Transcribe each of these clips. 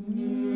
Mm.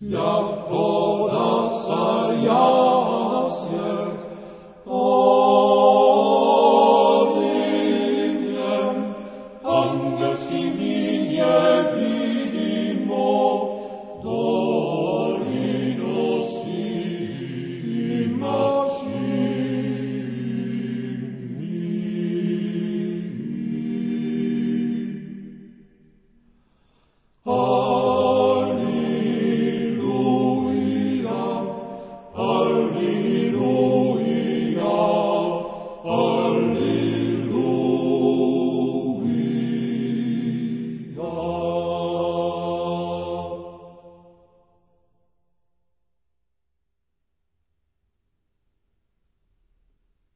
Ja podasa jasjek, You.